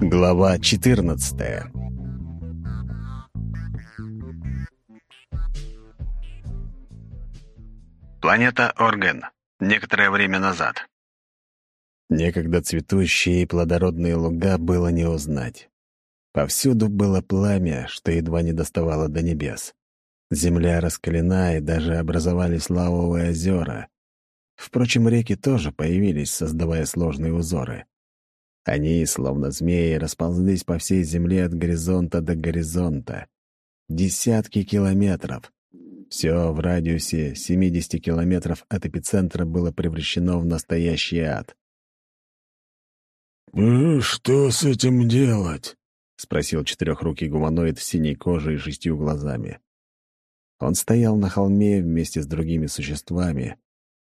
Глава 14 Планета Орген. Некоторое время назад. Некогда цветущие и плодородные луга было не узнать. Повсюду было пламя, что едва не доставало до небес. Земля раскалена, и даже образовались лавовые озера. Впрочем, реки тоже появились, создавая сложные узоры. Они, словно змеи, расползлись по всей земле от горизонта до горизонта. Десятки километров. Все в радиусе 70 километров от эпицентра было превращено в настоящий ад. «Ну, что с этим делать?» — спросил четырехрукий гуманоид с синей кожей и шестью глазами. Он стоял на холме вместе с другими существами.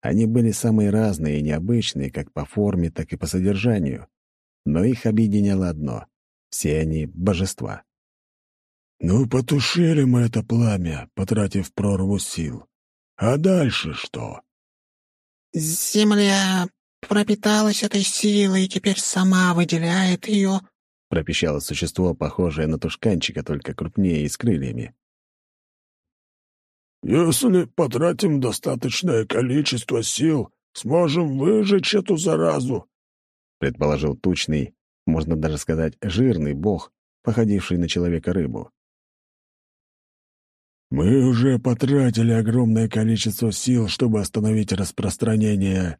Они были самые разные и необычные как по форме, так и по содержанию. Но их объединяло одно — все они — божества. «Ну, потушили мы это пламя, потратив прорву сил. А дальше что?» «Земля пропиталась этой силой и теперь сама выделяет ее», — пропищало существо, похожее на тушканчика, только крупнее и с крыльями. «Если потратим достаточное количество сил, сможем выжечь эту заразу», — предположил тучный, можно даже сказать, жирный бог, походивший на человека-рыбу. «Мы уже потратили огромное количество сил, чтобы остановить распространение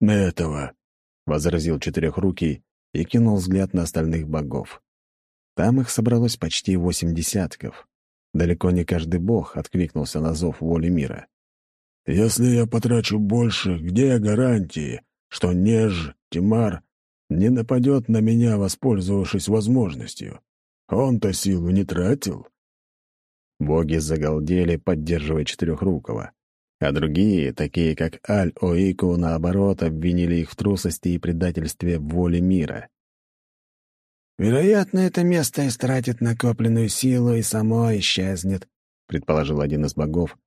этого», — возразил Четырехрукий и кинул взгляд на остальных богов. Там их собралось почти восемь десятков. Далеко не каждый бог откликнулся на зов воли мира. «Если я потрачу больше, где гарантии, что Неж, Тимар не нападет на меня, воспользовавшись возможностью? Он-то силу не тратил». Боги загалдели, поддерживая Четырехрукого. А другие, такие как Аль-Оику, наоборот, обвинили их в трусости и предательстве воли мира. «Вероятно, это место истратит накопленную силу и само исчезнет», — предположил один из богов,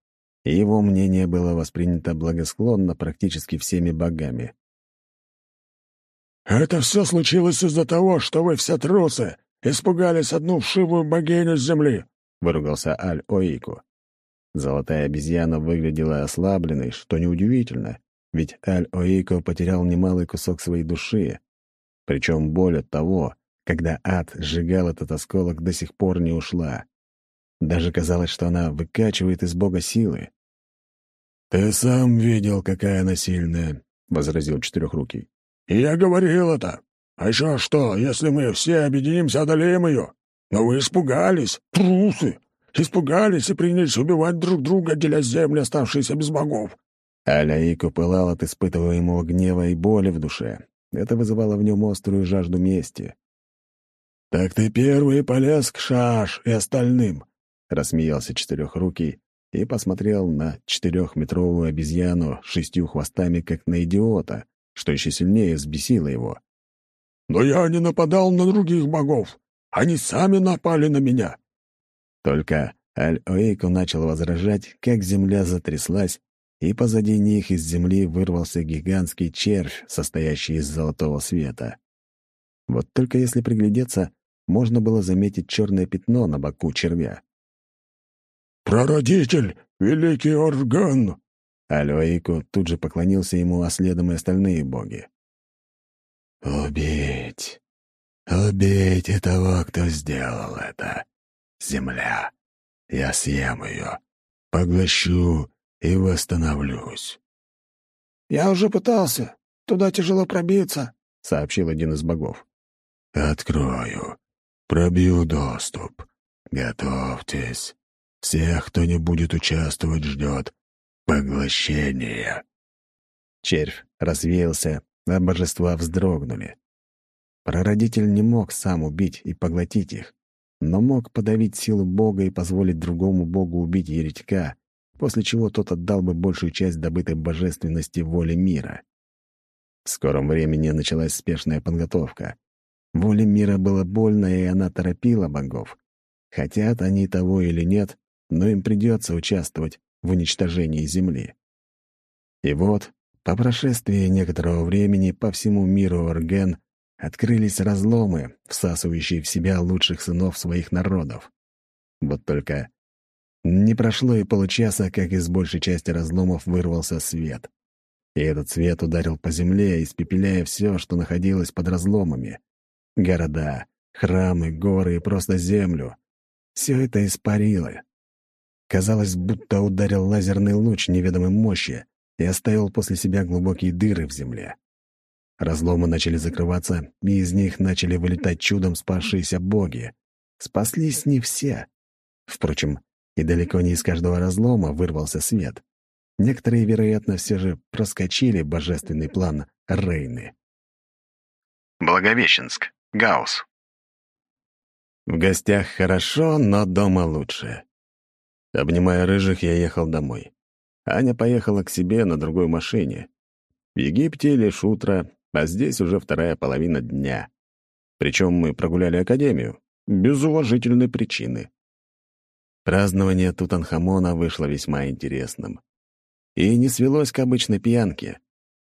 и его мнение было воспринято благосклонно практически всеми богами. «Это все случилось из-за того, что вы все трусы испугались одну вшивую богиню с земли», — выругался Аль-Оику. Золотая обезьяна выглядела ослабленной, что неудивительно, ведь Аль-Оико потерял немалый кусок своей души. Причем боль от того, когда ад сжигал этот осколок, до сих пор не ушла. Даже казалось, что она выкачивает из бога силы. «Ты сам видел, какая она сильная», — возразил Четырехрукий. «Я говорил это. А еще что, если мы все объединимся, одолеем ее? Но вы испугались, трусы, испугались и принялись убивать друг друга, деля земли, оставшиеся без богов». Аляику пылал от испытываемого гнева и боли в душе. Это вызывало в нем острую жажду мести. «Так ты первый полез к Шаш и остальным», — рассмеялся Четырехрукий и посмотрел на четырехметровую обезьяну с шестью хвостами, как на идиота, что еще сильнее взбесило его. «Но я не нападал на других богов. Они сами напали на меня». Только Аль-Оэйку начал возражать, как земля затряслась, и позади них из земли вырвался гигантский червь, состоящий из золотого света. Вот только если приглядеться, можно было заметить черное пятно на боку червя. «Прародитель, великий орган!» Алёику тут же поклонился ему, а следом и остальные боги. «Убить! Убейте того, кто сделал это! Земля! Я съем ее, поглощу и восстановлюсь!» «Я уже пытался. Туда тяжело пробиться», — сообщил один из богов. «Открою. Пробью доступ. Готовьтесь. Всех, кто не будет участвовать, ждет поглощение. Червь развеялся, а божества вздрогнули. Прародитель не мог сам убить и поглотить их, но мог подавить силу Бога и позволить другому Богу убить еретика, после чего тот отдал бы большую часть добытой божественности воле мира. В скором времени началась спешная подготовка. Воле мира было больно, и она торопила богов. Хотят они того или нет, но им придется участвовать в уничтожении Земли. И вот, по прошествии некоторого времени по всему миру Орген открылись разломы, всасывающие в себя лучших сынов своих народов. Вот только не прошло и получаса, как из большей части разломов вырвался свет. И этот свет ударил по земле, испепеляя все, что находилось под разломами. Города, храмы, горы и просто землю. Все это испарило. Казалось, будто ударил лазерный луч неведомой мощи и оставил после себя глубокие дыры в земле. Разломы начали закрываться, и из них начали вылетать чудом спасшиеся боги. Спаслись не все. Впрочем, и далеко не из каждого разлома вырвался свет. Некоторые, вероятно, все же проскочили божественный план Рейны. Благовещенск. Гаус. В гостях хорошо, но дома лучше. Обнимая рыжих, я ехал домой. Аня поехала к себе на другой машине. В Египте лишь утро, а здесь уже вторая половина дня. Причем мы прогуляли академию. Без уважительной причины. Празднование Тутанхамона вышло весьма интересным. И не свелось к обычной пьянке.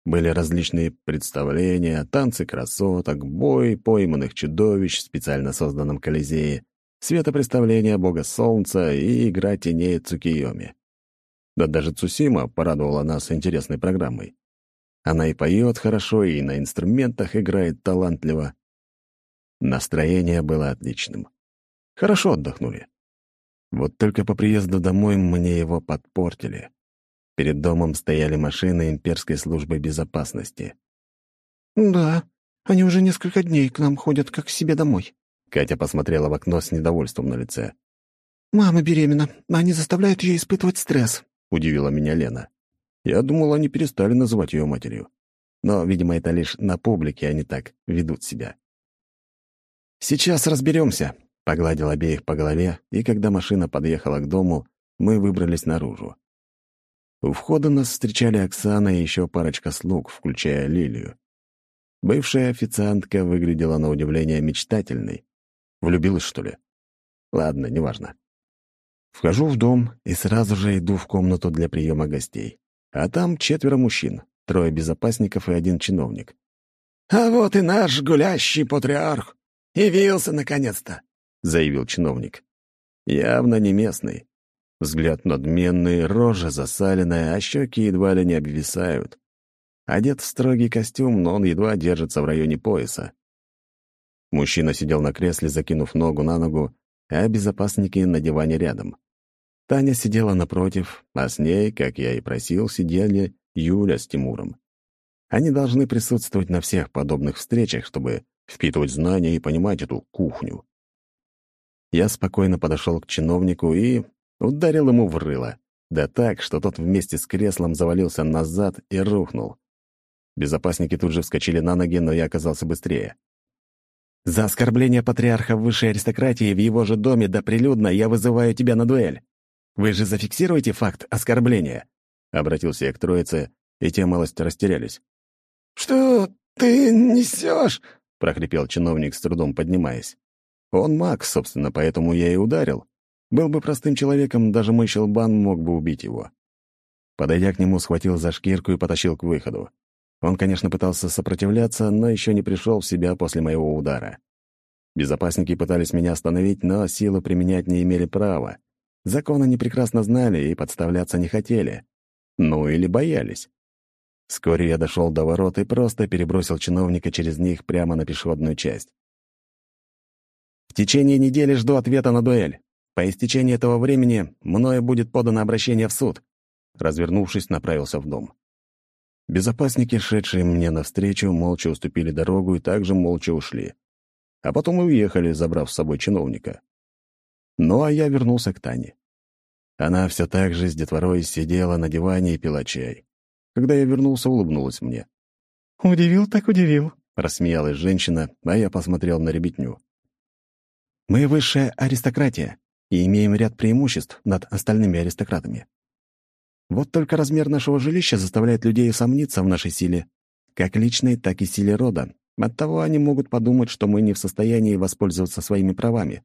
Были различные представления, танцы красоток, бой пойманных чудовищ в специально созданном Колизее, светопреставление бога солнца и игра теней Цукиоми. Да даже Цусима порадовала нас интересной программой. Она и поет хорошо, и на инструментах играет талантливо. Настроение было отличным. Хорошо отдохнули. Вот только по приезду домой мне его подпортили. Перед домом стояли машины имперской службы безопасности. «Да, они уже несколько дней к нам ходят, как к себе домой». Катя посмотрела в окно с недовольством на лице. «Мама беременна. Они заставляют ее испытывать стресс», — удивила меня Лена. Я думал, они перестали называть ее матерью. Но, видимо, это лишь на публике они так ведут себя. «Сейчас разберемся», — погладил обеих по голове, и когда машина подъехала к дому, мы выбрались наружу. У входа нас встречали Оксана и еще парочка слуг, включая Лилию. Бывшая официантка выглядела на удивление мечтательной. Влюбилась, что ли? Ладно, неважно. Вхожу в дом и сразу же иду в комнату для приема гостей. А там четверо мужчин, трое безопасников и один чиновник. «А вот и наш гулящий патриарх! Явился, наконец-то!» — заявил чиновник. Явно не местный. Взгляд надменный, рожа засаленная, а щеки едва ли не обвисают. Одет в строгий костюм, но он едва держится в районе пояса. Мужчина сидел на кресле, закинув ногу на ногу, а безопасники на диване рядом. Таня сидела напротив, а с ней, как я и просил, сидели Юля с Тимуром. Они должны присутствовать на всех подобных встречах, чтобы впитывать знания и понимать эту кухню. Я спокойно подошел к чиновнику и ударил ему в рыло. Да так, что тот вместе с креслом завалился назад и рухнул. Безопасники тут же вскочили на ноги, но я оказался быстрее. «За оскорбление патриарха высшей аристократии в его же доме да прилюдно я вызываю тебя на дуэль. Вы же зафиксируете факт оскорбления?» Обратился я к троице, и те малость растерялись. «Что ты несешь?» — прохрипел чиновник, с трудом поднимаясь. Он маг, собственно, поэтому я и ударил. Был бы простым человеком, даже мой щелбан мог бы убить его. Подойдя к нему, схватил за шкирку и потащил к выходу. Он, конечно, пытался сопротивляться, но еще не пришел в себя после моего удара. Безопасники пытались меня остановить, но силы применять не имели права. Закон они прекрасно знали и подставляться не хотели. Ну или боялись. Вскоре я дошел до ворот и просто перебросил чиновника через них прямо на пешеходную часть. В течение недели жду ответа на дуэль. По истечении этого времени мною будет подано обращение в суд. Развернувшись, направился в дом. Безопасники, шедшие мне навстречу, молча уступили дорогу и также молча ушли. А потом уехали, забрав с собой чиновника. Ну, а я вернулся к Тане. Она все так же с детворой сидела на диване и пила чай. Когда я вернулся, улыбнулась мне. «Удивил так удивил», — рассмеялась женщина, а я посмотрел на ребятню. «Мы высшая аристократия и имеем ряд преимуществ над остальными аристократами. Вот только размер нашего жилища заставляет людей усомниться в нашей силе, как личной, так и силе рода. Оттого они могут подумать, что мы не в состоянии воспользоваться своими правами.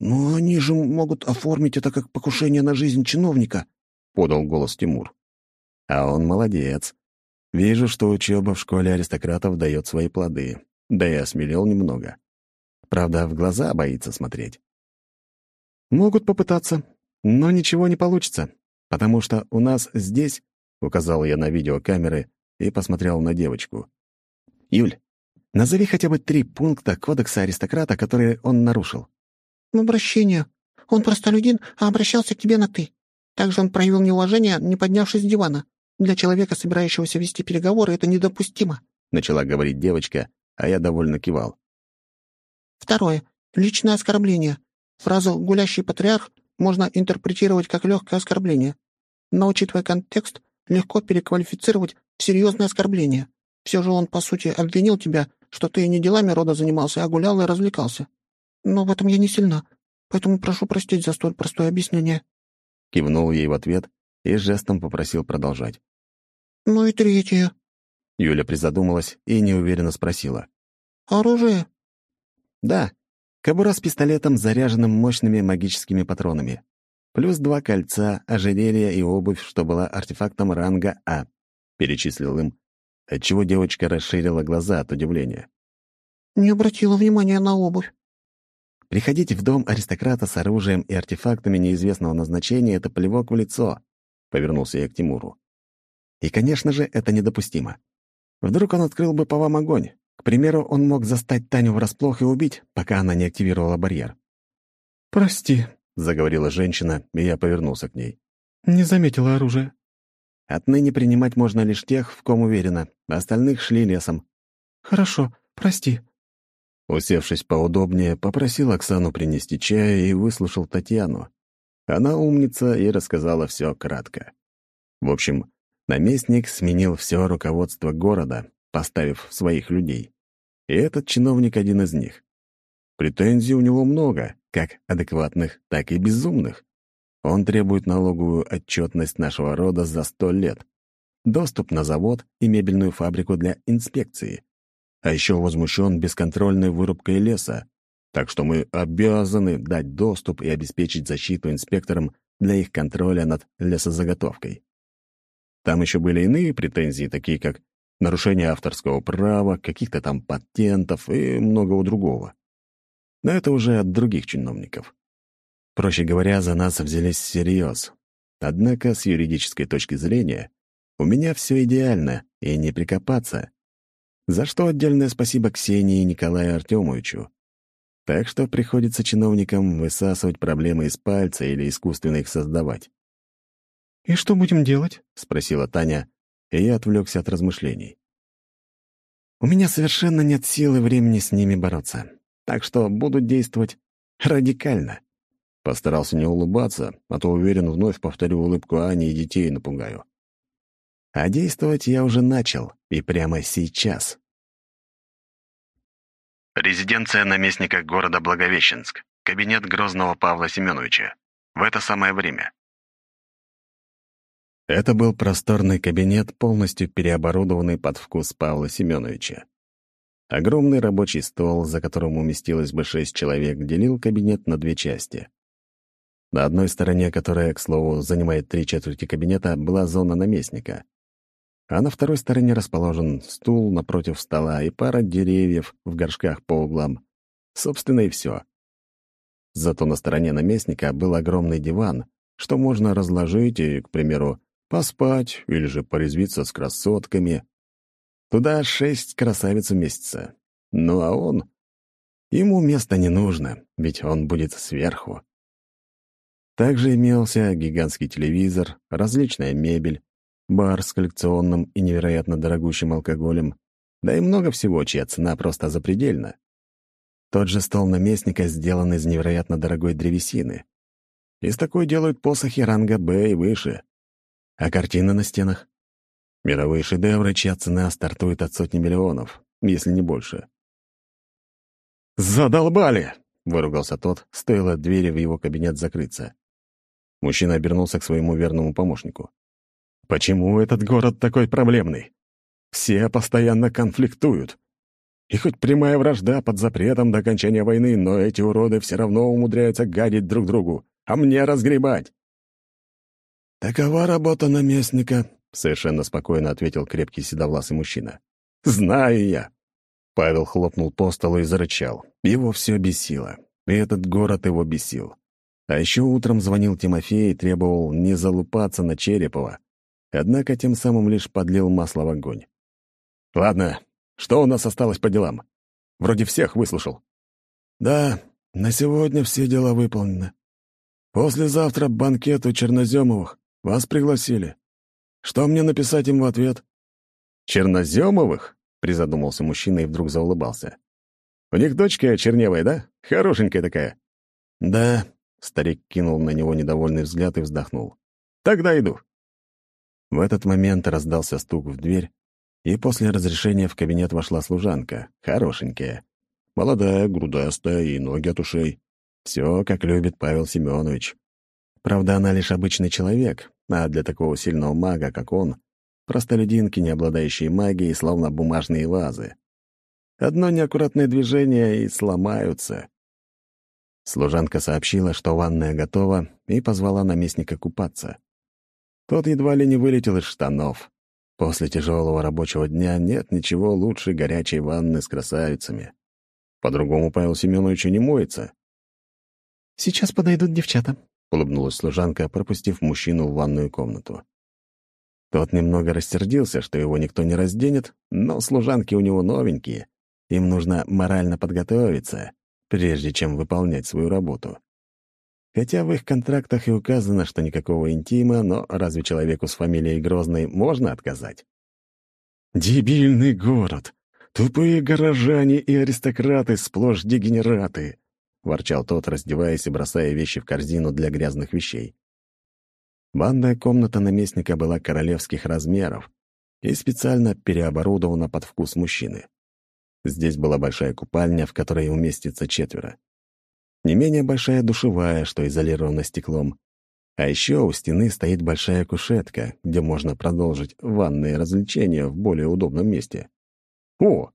«Но они же могут оформить это как покушение на жизнь чиновника», — подал голос Тимур. А он молодец. Вижу, что учеба в школе аристократов дает свои плоды. да и осмелел немного. Правда, в глаза боится смотреть. «Могут попытаться, но ничего не получится, потому что у нас здесь...» — указал я на видеокамеры и посмотрел на девочку. «Юль, назови хотя бы три пункта кодекса аристократа, которые он нарушил». «Обращение. Он простолюдин, а обращался к тебе на «ты». Также он проявил неуважение, не поднявшись с дивана. Для человека, собирающегося вести переговоры, это недопустимо», — начала говорить девочка, а я довольно кивал. «Второе. Личное оскорбление. Фразу «гулящий патриарх» можно интерпретировать как легкое оскорбление. Но, учитывая контекст, легко переквалифицировать в серьезное оскорбление. Все же он, по сути, обвинил тебя, что ты не делами рода занимался, а гулял и развлекался. Но в этом я не сильна, поэтому прошу простить за столь простое объяснение». Кивнул ей в ответ и жестом попросил продолжать. «Ну и третье». Юля призадумалась и неуверенно спросила. «Оружие?» «Да. Кобура с пистолетом, заряженным мощными магическими патронами. Плюс два кольца, ожерелье и обувь, что была артефактом ранга А», — перечислил им, отчего девочка расширила глаза от удивления. «Не обратила внимания на обувь». Приходить в дом аристократа с оружием и артефактами неизвестного назначения — это плевок в лицо», — повернулся я к Тимуру. «И, конечно же, это недопустимо. Вдруг он открыл бы по вам огонь. К примеру, он мог застать Таню врасплох и убить, пока она не активировала барьер». «Прости», — заговорила женщина, и я повернулся к ней. «Не заметила оружия». «Отныне принимать можно лишь тех, в ком уверена, остальных шли лесом». «Хорошо, прости», Усевшись поудобнее, попросил Оксану принести чая и выслушал Татьяну. Она умница и рассказала все кратко. В общем, наместник сменил все руководство города, поставив своих людей. И этот чиновник один из них. Претензий у него много, как адекватных, так и безумных. Он требует налоговую отчетность нашего рода за сто лет, доступ на завод и мебельную фабрику для инспекции, а еще возмущен бесконтрольной вырубкой леса, так что мы обязаны дать доступ и обеспечить защиту инспекторам для их контроля над лесозаготовкой. Там еще были иные претензии, такие как нарушение авторского права, каких-то там патентов и многого другого. Но это уже от других чиновников. Проще говоря, за нас взялись всерьез. Однако, с юридической точки зрения, у меня все идеально, и не прикопаться. За что отдельное спасибо Ксении и Николаю Артемовичу. Так что приходится чиновникам высасывать проблемы из пальца или искусственно их создавать. «И что будем делать?» — спросила Таня, и я отвлекся от размышлений. «У меня совершенно нет сил и времени с ними бороться, так что буду действовать радикально». Постарался не улыбаться, а то уверен, вновь повторю улыбку Ани и детей напугаю. А действовать я уже начал, и прямо сейчас. Резиденция наместника города Благовещенск. Кабинет Грозного Павла Семеновича. В это самое время. Это был просторный кабинет, полностью переоборудованный под вкус Павла Семеновича. Огромный рабочий стол, за которым уместилось бы шесть человек, делил кабинет на две части. На одной стороне, которая, к слову, занимает три четверти кабинета, была зона наместника а на второй стороне расположен стул напротив стола и пара деревьев в горшках по углам. Собственно, и все. Зато на стороне наместника был огромный диван, что можно разложить и, к примеру, поспать или же порезвиться с красотками. Туда шесть красавиц уместится. Ну а он... Ему места не нужно, ведь он будет сверху. Также имелся гигантский телевизор, различная мебель, бар с коллекционным и невероятно дорогущим алкоголем, да и много всего, чья цена просто запредельна. Тот же стол наместника сделан из невероятно дорогой древесины. Из такой делают посохи ранга «Б» и выше. А картины на стенах? Мировые шедевры, чья цена стартует от сотни миллионов, если не больше. «Задолбали!» — выругался тот, стоило двери в его кабинет закрыться. Мужчина обернулся к своему верному помощнику. Почему этот город такой проблемный? Все постоянно конфликтуют. И хоть прямая вражда под запретом до окончания войны, но эти уроды все равно умудряются гадить друг другу, а мне разгребать. «Такова работа наместника», — совершенно спокойно ответил крепкий седовласый мужчина. «Знаю я. Павел хлопнул по столу и зарычал. Его все бесило. И этот город его бесил. А еще утром звонил Тимофей и требовал не залупаться на Черепова. Однако тем самым лишь подлил масло в огонь. «Ладно, что у нас осталось по делам? Вроде всех выслушал». «Да, на сегодня все дела выполнены. Послезавтра банкет у Черноземовых. Вас пригласили. Что мне написать им в ответ?» «Черноземовых?» — призадумался мужчина и вдруг заулыбался. «У них дочка черневая, да? Хорошенькая такая». «Да», — старик кинул на него недовольный взгляд и вздохнул. «Тогда иду». В этот момент раздался стук в дверь, и после разрешения в кабинет вошла служанка, хорошенькая. Молодая, грудастая и ноги от ушей. Все, как любит Павел Семенович. Правда, она лишь обычный человек, а для такого сильного мага, как он, простолюдинки, не обладающие магией, словно бумажные вазы. Одно неаккуратное движение и сломаются. Служанка сообщила, что ванная готова, и позвала наместника купаться. Тот едва ли не вылетел из штанов. После тяжелого рабочего дня нет ничего лучше горячей ванны с красавицами. По-другому Павел Семенович не моется. «Сейчас подойдут девчата», — улыбнулась служанка, пропустив мужчину в ванную комнату. Тот немного рассердился, что его никто не разденет, но служанки у него новенькие. Им нужно морально подготовиться, прежде чем выполнять свою работу. Хотя в их контрактах и указано, что никакого интима, но разве человеку с фамилией Грозный можно отказать? «Дебильный город! Тупые горожане и аристократы сплошь дегенераты!» — ворчал тот, раздеваясь и бросая вещи в корзину для грязных вещей. Банная комната наместника была королевских размеров и специально переоборудована под вкус мужчины. Здесь была большая купальня, в которой уместится четверо. Не менее большая душевая, что изолирована стеклом. А еще у стены стоит большая кушетка, где можно продолжить ванные развлечения в более удобном месте. «О!»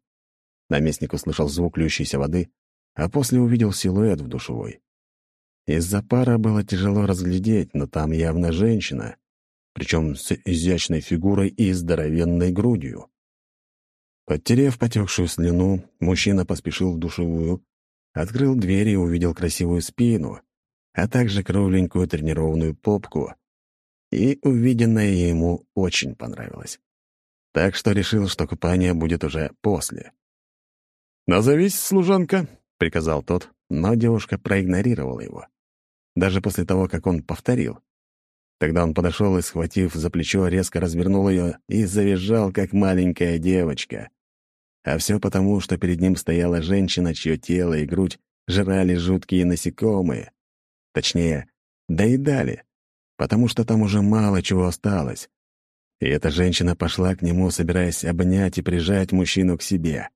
Наместник услышал звук льющейся воды, а после увидел силуэт в душевой. Из-за пара было тяжело разглядеть, но там явно женщина, причем с изящной фигурой и здоровенной грудью. Подтерев потекшую слюну, мужчина поспешил в душевую, открыл дверь и увидел красивую спину, а также кругленькую тренированную попку. И увиденное ему очень понравилось. Так что решил, что купание будет уже после. «Назовись, служанка», — приказал тот, но девушка проигнорировала его даже после того, как он повторил. Тогда он подошел и, схватив за плечо, резко развернул ее и завизжал, как маленькая девочка. А все потому, что перед ним стояла женщина, чье тело и грудь жрали жуткие насекомые. Точнее, доедали, потому что там уже мало чего осталось. И эта женщина пошла к нему, собираясь обнять и прижать мужчину к себе.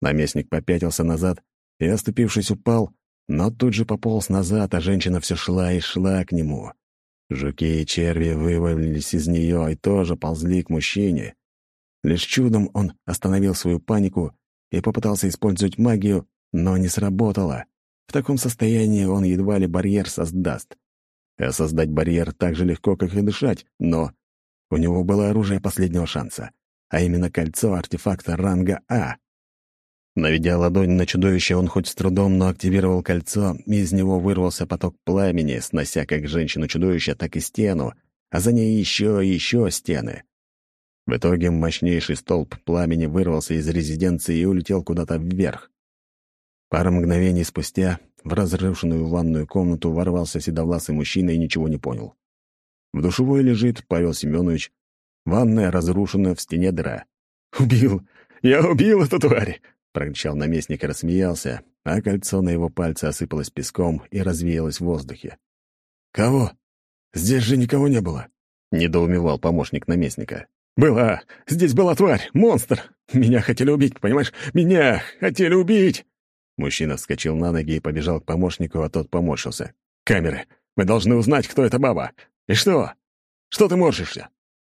Наместник попятился назад и, оступившись, упал, но тут же пополз назад, а женщина все шла и шла к нему. Жуки и черви вывалились из нее и тоже ползли к мужчине. Лишь чудом он остановил свою панику и попытался использовать магию, но не сработало. В таком состоянии он едва ли барьер создаст. А создать барьер так же легко, как и дышать, но у него было оружие последнего шанса, а именно кольцо артефакта ранга А. Наведя ладонь на чудовище, он хоть с трудом, но активировал кольцо, и из него вырвался поток пламени, снося как женщину-чудовище, так и стену, а за ней еще и еще стены. В итоге мощнейший столб пламени вырвался из резиденции и улетел куда-то вверх. Пару мгновений спустя в разрушенную ванную комнату ворвался седовласый мужчина и ничего не понял. В душевой лежит Павел Семенович, ванная разрушена, в стене дыра. «Убил! Я убил эту тварь!» Прокричал наместник и рассмеялся, а кольцо на его пальце осыпалось песком и развеялось в воздухе. «Кого? Здесь же никого не было!» — недоумевал помощник наместника. «Была! Здесь была тварь! Монстр! Меня хотели убить, понимаешь? Меня хотели убить!» Мужчина вскочил на ноги и побежал к помощнику, а тот поморщился. «Камеры! Мы должны узнать, кто эта баба! И что? Что ты морщишься?»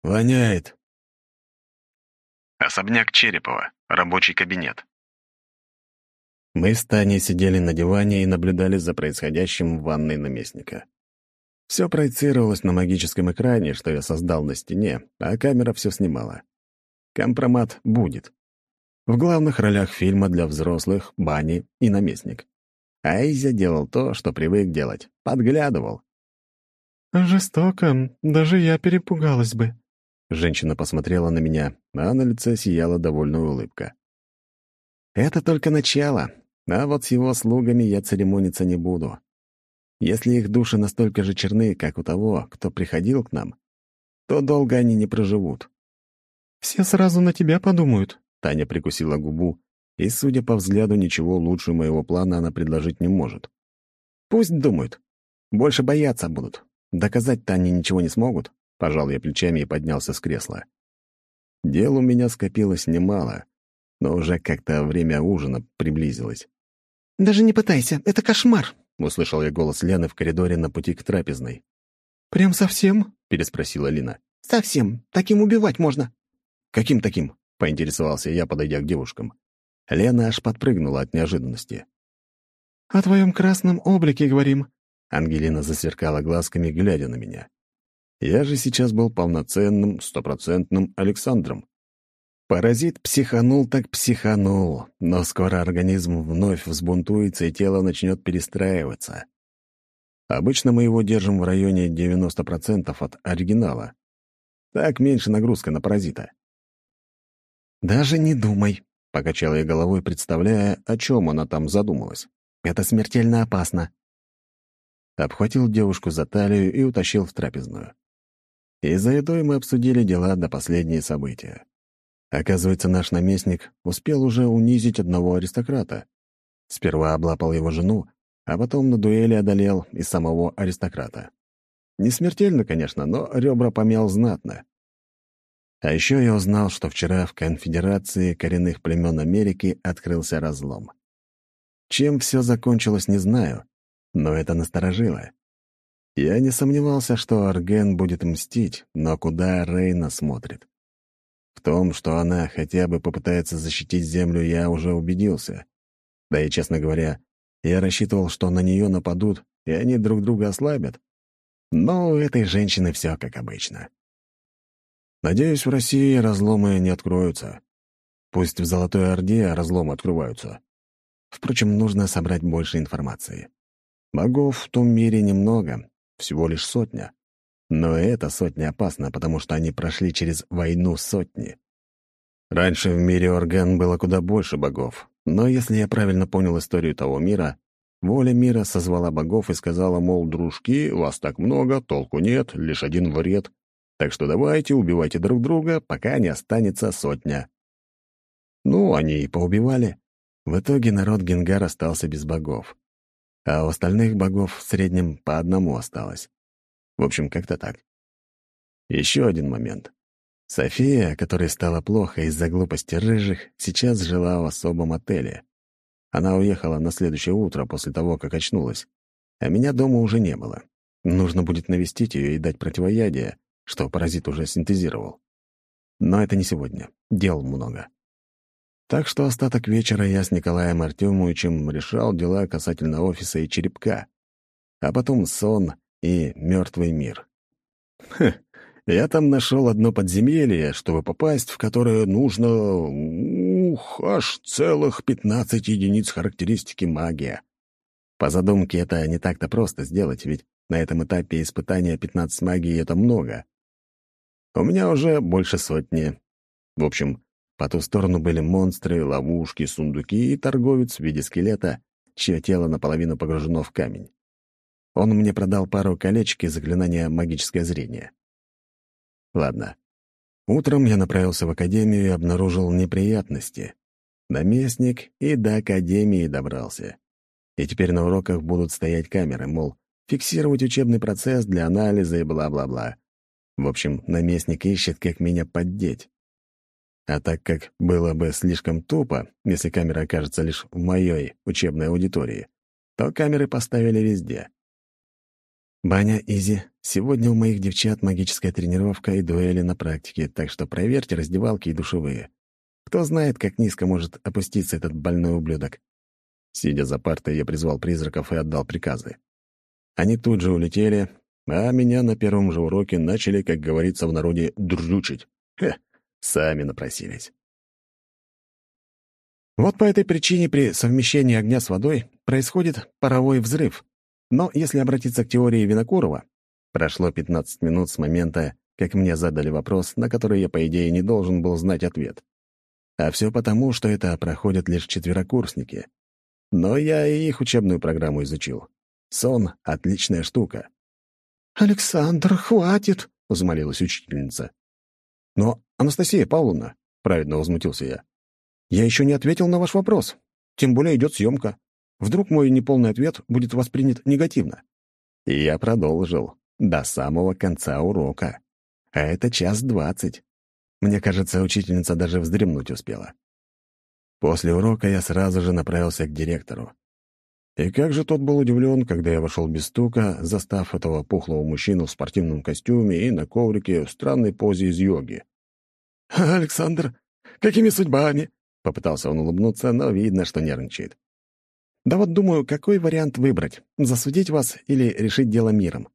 «Воняет!» Особняк Черепова. Рабочий кабинет. Мы с Таней сидели на диване и наблюдали за происходящим в ванной наместника. Все проецировалось на магическом экране, что я создал на стене, а камера все снимала. Компромат будет. В главных ролях фильма для взрослых — Бани и наместник. А Изя делал то, что привык делать — подглядывал. «Жестоко, даже я перепугалась бы». Женщина посмотрела на меня, а на лице сияла довольная улыбка. «Это только начало, а вот с его слугами я церемониться не буду. Если их души настолько же черны, как у того, кто приходил к нам, то долго они не проживут. «Все сразу на тебя подумают», — Таня прикусила губу, и, судя по взгляду, ничего лучше моего плана она предложить не может. «Пусть думают. Больше бояться будут. Доказать-то они ничего не смогут», — пожал я плечами и поднялся с кресла. Дел у меня скопилось немало, но уже как-то время ужина приблизилось. «Даже не пытайся, это кошмар!» — услышал я голос Лены в коридоре на пути к трапезной. «Прям совсем?» — переспросила Лина. «Совсем. Таким убивать можно». «Каким таким?» — поинтересовался я, подойдя к девушкам. Лена аж подпрыгнула от неожиданности. «О твоем красном облике говорим». Ангелина засверкала глазками, глядя на меня. Я же сейчас был полноценным, стопроцентным Александром. Паразит психанул так психанул, но скоро организм вновь взбунтуется, и тело начнет перестраиваться. Обычно мы его держим в районе 90% от оригинала. Так меньше нагрузка на паразита. «Даже не думай», — покачала я головой, представляя, о чем она там задумалась. «Это смертельно опасно». Обхватил девушку за талию и утащил в трапезную. И за едой мы обсудили дела до последние события. Оказывается, наш наместник успел уже унизить одного аристократа. Сперва облапал его жену, а потом на дуэли одолел и самого аристократа. Не смертельно, конечно, но ребра помял знатно. А еще я узнал, что вчера в Конфедерации коренных племен Америки открылся разлом. Чем все закончилось, не знаю, но это насторожило. Я не сомневался, что Арген будет мстить, но куда Рейна смотрит? В том, что она хотя бы попытается защитить Землю, я уже убедился. Да и, честно говоря, я рассчитывал, что на нее нападут, и они друг друга ослабят. Но у этой женщины все как обычно. Надеюсь, в России разломы не откроются. Пусть в Золотой Орде разломы открываются. Впрочем, нужно собрать больше информации. Богов в том мире немного, всего лишь сотня. Но эта сотня опасна, потому что они прошли через войну сотни. Раньше в мире Орган было куда больше богов, но если я правильно понял историю того мира, воля мира созвала богов и сказала, мол, дружки, вас так много, толку нет, лишь один вред, так что давайте убивайте друг друга, пока не останется сотня. Ну, они и поубивали. В итоге народ Генгар остался без богов. А у остальных богов в среднем по одному осталось. В общем, как-то так. Еще один момент. София, которой стало плохо из-за глупости рыжих, сейчас жила в особом отеле. Она уехала на следующее утро после того, как очнулась. А меня дома уже не было. Нужно будет навестить ее и дать противоядие, что паразит уже синтезировал. Но это не сегодня. Дел много. Так что остаток вечера я с Николаем Артемовичем решал дела касательно офиса и черепка. А потом сон и мертвый мир. Хм, я там нашел одно подземелье, чтобы попасть в которое нужно... Ух, аж целых пятнадцать единиц характеристики магия. По задумке это не так-то просто сделать, ведь на этом этапе испытания 15 магии — это много. У меня уже больше сотни. В общем, по ту сторону были монстры, ловушки, сундуки и торговец в виде скелета, чье тело наполовину погружено в камень. Он мне продал пару колечек и заклинания «Магическое зрение». Ладно. Утром я направился в академию и обнаружил неприятности. Наместник и до академии добрался. И теперь на уроках будут стоять камеры, мол, фиксировать учебный процесс для анализа и бла-бла-бла. В общем, наместник ищет, как меня поддеть. А так как было бы слишком тупо, если камера окажется лишь в моей учебной аудитории, то камеры поставили везде. «Баня, Изи, сегодня у моих девчат магическая тренировка и дуэли на практике, так что проверьте раздевалки и душевые. Кто знает, как низко может опуститься этот больной ублюдок». Сидя за партой, я призвал призраков и отдал приказы. Они тут же улетели, а меня на первом же уроке начали, как говорится в народе, дручить. Хе, сами напросились. Вот по этой причине при совмещении огня с водой происходит паровой взрыв. Но если обратиться к теории Винокурова, прошло 15 минут с момента, как мне задали вопрос, на который я, по идее, не должен был знать ответ. А все потому, что это проходят лишь четверокурсники. Но я и их учебную программу изучил. Сон — отличная штука. «Александр, хватит!» — взмолилась учительница. «Но, Анастасия Павловна», — праведно возмутился я, «я еще не ответил на ваш вопрос. Тем более идет съемка. Вдруг мой неполный ответ будет воспринят негативно». И я продолжил до самого конца урока. А это час двадцать. Мне кажется, учительница даже вздремнуть успела. После урока я сразу же направился к директору. И как же тот был удивлен, когда я вошел без стука, застав этого пухлого мужчину в спортивном костюме и на коврике в странной позе из йоги. «Александр, какими судьбами?» — попытался он улыбнуться, но видно, что нервничает. «Да вот думаю, какой вариант выбрать — засудить вас или решить дело миром?»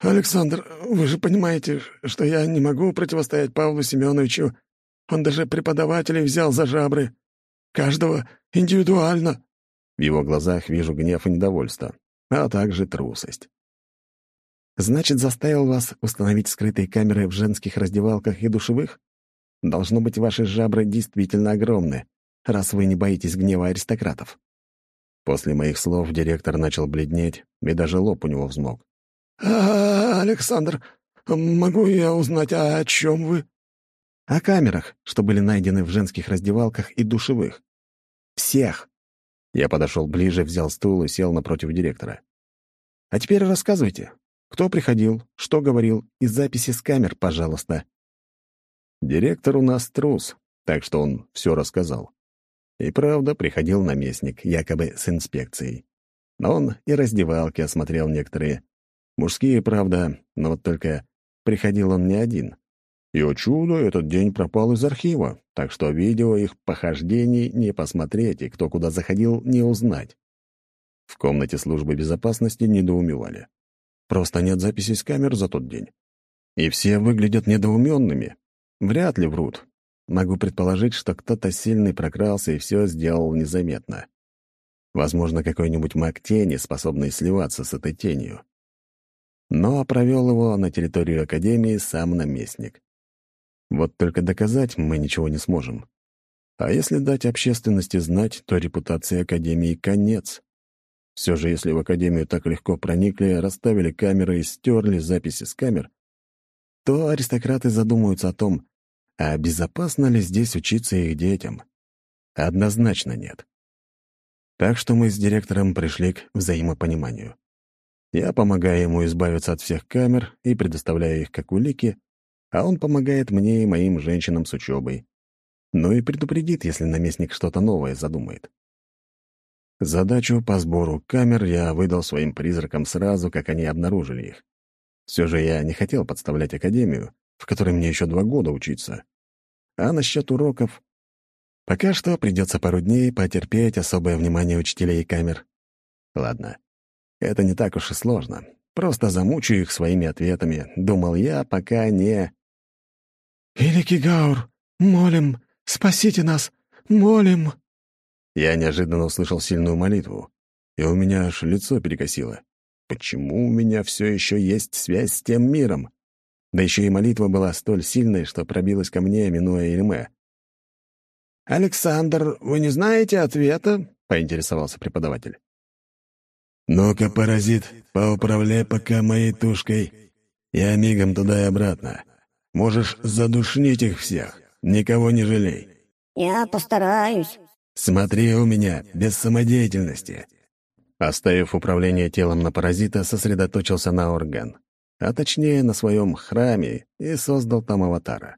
«Александр, вы же понимаете, что я не могу противостоять Павлу Семеновичу. Он даже преподавателей взял за жабры. Каждого индивидуально». В его глазах вижу гнев и недовольство, а также трусость. «Значит, заставил вас установить скрытые камеры в женских раздевалках и душевых? Должно быть, ваши жабры действительно огромны, раз вы не боитесь гнева аристократов». После моих слов директор начал бледнеть, и даже лоб у него взмок. «А, Александр, могу я узнать, о чем вы?» «О камерах, что были найдены в женских раздевалках и душевых. Всех!» Я подошел ближе, взял стул и сел напротив директора. «А теперь рассказывайте, кто приходил, что говорил, и записи с камер, пожалуйста». Директор у нас трус, так что он все рассказал. И правда, приходил наместник, якобы с инспекцией. Но он и раздевалки осмотрел некоторые. Мужские, правда, но вот только приходил он не один. И, о чудо, этот день пропал из архива, так что видео их похождений не посмотреть и кто куда заходил, не узнать. В комнате службы безопасности недоумевали. Просто нет записей с камер за тот день. И все выглядят недоуменными. Вряд ли врут. Могу предположить, что кто-то сильный прокрался и все сделал незаметно. Возможно, какой-нибудь маг тени, способный сливаться с этой тенью. Но провел его на территорию Академии сам наместник. Вот только доказать мы ничего не сможем. А если дать общественности знать, то репутации Академии конец. Все же, если в Академию так легко проникли, расставили камеры и стерли записи с камер, то аристократы задумаются о том, а безопасно ли здесь учиться их детям. Однозначно нет. Так что мы с директором пришли к взаимопониманию. Я помогаю ему избавиться от всех камер и предоставляю их как улики, а он помогает мне и моим женщинам с учебой. Ну и предупредит, если наместник что-то новое задумает. Задачу по сбору камер я выдал своим призракам сразу, как они обнаружили их. Все же я не хотел подставлять академию, в которой мне еще два года учиться. А насчет уроков... Пока что придется пару дней потерпеть особое внимание учителей и камер. Ладно, это не так уж и сложно. Просто замучу их своими ответами, думал я, пока не... «Великий Гаур, молим, спасите нас, молим!» Я неожиданно услышал сильную молитву, и у меня аж лицо перекосило. Почему у меня все еще есть связь с тем миром? Да еще и молитва была столь сильной, что пробилась ко мне, минуя Ильме. «Александр, вы не знаете ответа?» — поинтересовался преподаватель. «Ну-ка, паразит, поуправляй пока моей тушкой. Я мигом туда и обратно. Можешь задушнить их всех. Никого не жалей». «Я постараюсь». «Смотри у меня, без самодеятельности». Оставив управление телом на паразита, сосредоточился на орган, а точнее на своем храме, и создал там аватара.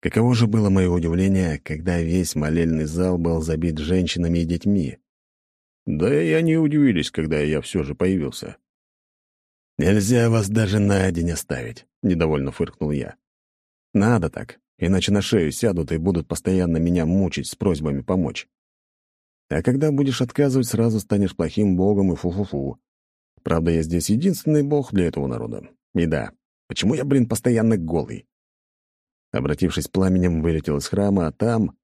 Каково же было мое удивление, когда весь молельный зал был забит женщинами и детьми. Да и они удивились, когда я все же появился. «Нельзя вас даже на день оставить», — недовольно фыркнул я. «Надо так, иначе на шею сядут и будут постоянно меня мучить с просьбами помочь. А когда будешь отказывать, сразу станешь плохим богом и фу-фу-фу. Правда, я здесь единственный бог для этого народа. И да, почему я, блин, постоянно голый?» Обратившись пламенем, вылетел из храма, а там...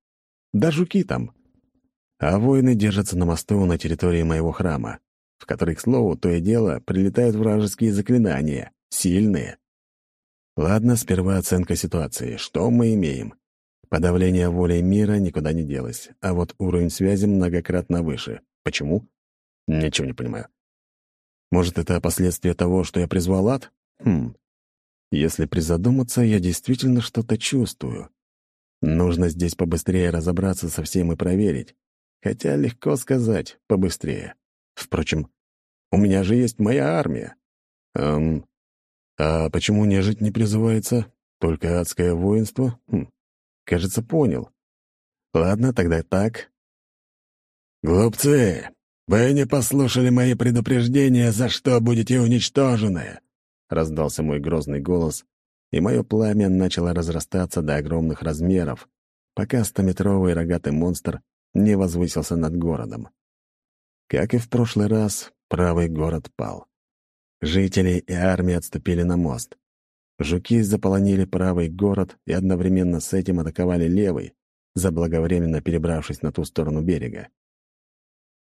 Да жуки там. А воины держатся на мосту на территории моего храма, в который, к слову, то и дело, прилетают вражеские заклинания, сильные. Ладно, сперва оценка ситуации. Что мы имеем? Подавление воли мира никуда не делось, а вот уровень связи многократно выше. Почему? Ничего не понимаю. Может, это последствия того, что я призвал ад? Хм. Если призадуматься, я действительно что-то чувствую. Нужно здесь побыстрее разобраться со всем и проверить. Хотя легко сказать «побыстрее». Впрочем, у меня же есть моя армия. Эм, а почему нежить не призывается? Только адское воинство? Хм, кажется, понял. Ладно, тогда так. «Глупцы, вы не послушали мои предупреждения, за что будете уничтожены!» — раздался мой грозный голос, и мое пламя начало разрастаться до огромных размеров, пока стометровый рогатый монстр не возвысился над городом. Как и в прошлый раз, правый город пал. Жители и армия отступили на мост. Жуки заполонили правый город и одновременно с этим атаковали левый, заблаговременно перебравшись на ту сторону берега.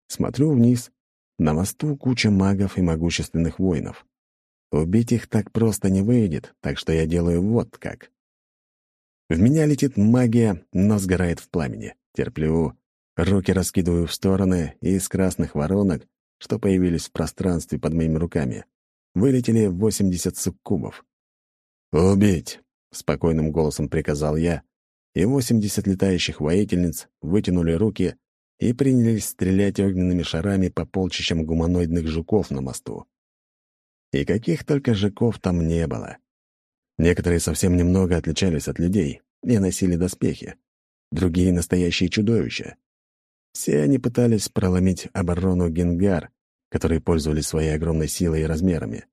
Смотрю вниз. На мосту куча магов и могущественных воинов. Убить их так просто не выйдет, так что я делаю вот как. В меня летит магия, но сгорает в пламени. Терплю, руки раскидываю в стороны, и из красных воронок, что появились в пространстве под моими руками, вылетели 80 суккубов. «Убить!» — спокойным голосом приказал я, и 80 летающих воительниц вытянули руки и принялись стрелять огненными шарами по полчищам гуманоидных жуков на мосту. И каких только жуков там не было. Некоторые совсем немного отличались от людей и носили доспехи. Другие — настоящие чудовища. Все они пытались проломить оборону Генгар, которые пользовались своей огромной силой и размерами.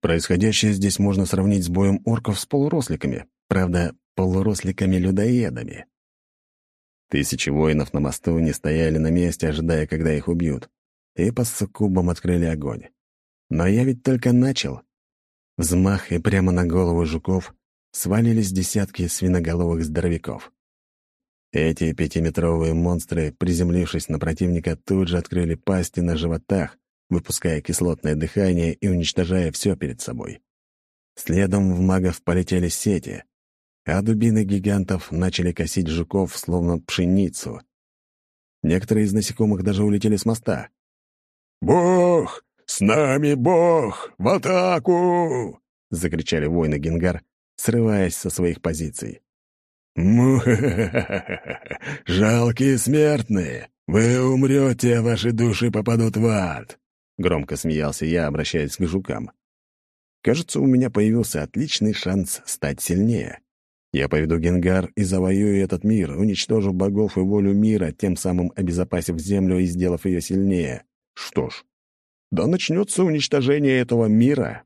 Происходящее здесь можно сравнить с боем орков с полуросликами, правда, полуросликами-людоедами. Тысячи воинов на мосту не стояли на месте, ожидая, когда их убьют, и по суккубам открыли огонь. Но я ведь только начал. Взмах, и прямо на голову жуков свалились десятки свиноголовых здоровяков. Эти пятиметровые монстры, приземлившись на противника, тут же открыли пасти на животах, выпуская кислотное дыхание и уничтожая все перед собой. Следом в магов полетели сети, а дубины гигантов начали косить жуков, словно пшеницу. Некоторые из насекомых даже улетели с моста. «Бог! «С нами Бог! В атаку!» — закричали воины Генгар, срываясь со своих позиций. му Жалкие смертные! Вы умрете, а ваши души попадут в ад!» Громко смеялся я, обращаясь к жукам. «Кажется, у меня появился отличный шанс стать сильнее. Я поведу Генгар и завоюю этот мир, уничтожу богов и волю мира, тем самым обезопасив землю и сделав ее сильнее. Что ж, да начнется уничтожение этого мира,